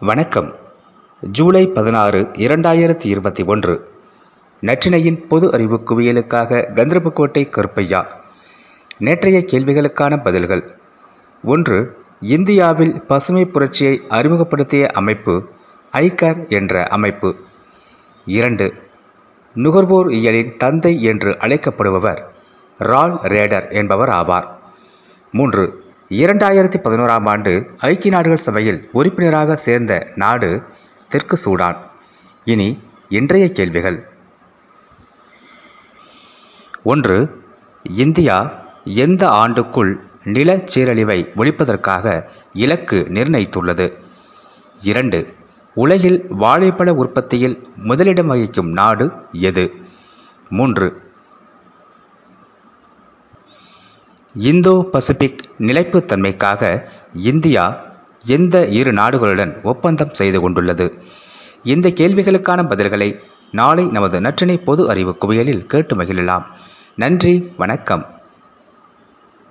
வணக்கம். ஜூலை பதினாறு இரண்டாயிரத்தி இருபத்தி ஒன்று. நற்றினையின் பொது அறிவு குவியலுக்காக கந்தர்போட்டை கருப்பையா. நேற்றைய கேள்விகளுக்கான பதில்கள். ஒன்று இந்தியாவில் பசுமை புரட்சியை அறிமுகப்படுத்திய அமைப்பு ஐகர் என்ற அமைப்பு. இரண்டு நுகர்வோர் இயலின் தந்தை என்று அழைக்கப்படுபவர் ரால் ரேடர் என்பவர் ஆவார். மூன்று இரண்டாயிரத்தி பதினோராம் ஆண்டு ஐக்கிய நாடுகள் சபையில் உறுப்பினராக சேர்ந்த நாடு தெற்கு சூடான். இனி இன்றைய கேள்விகள். ஒன்று இந்தியா எந்த ஆண்டுக்குள் நில சீரழிவை ஒழிப்பதற்காக இலக்கு நிர்ணயித்துள்ளது? இரண்டு உலகில் வாழைப்பழ உற்பத்தியில் முதலிடம் வகிக்கும் நாடு எது? மூன்று இந்தோ பசிபிக் நிலைப்புத்தன்மைக்காக இந்தியா எந்த இரு நாடுகளுடன் ஒப்பந்தம் செய்து கொண்டுள்ளது? இந்த கேள்விகளுக்கான பதில்களை நாளை நமது நற்றினை பொது அறிவு குவியலில் கேட்டு மகிழலாம். நன்றி வணக்கம்.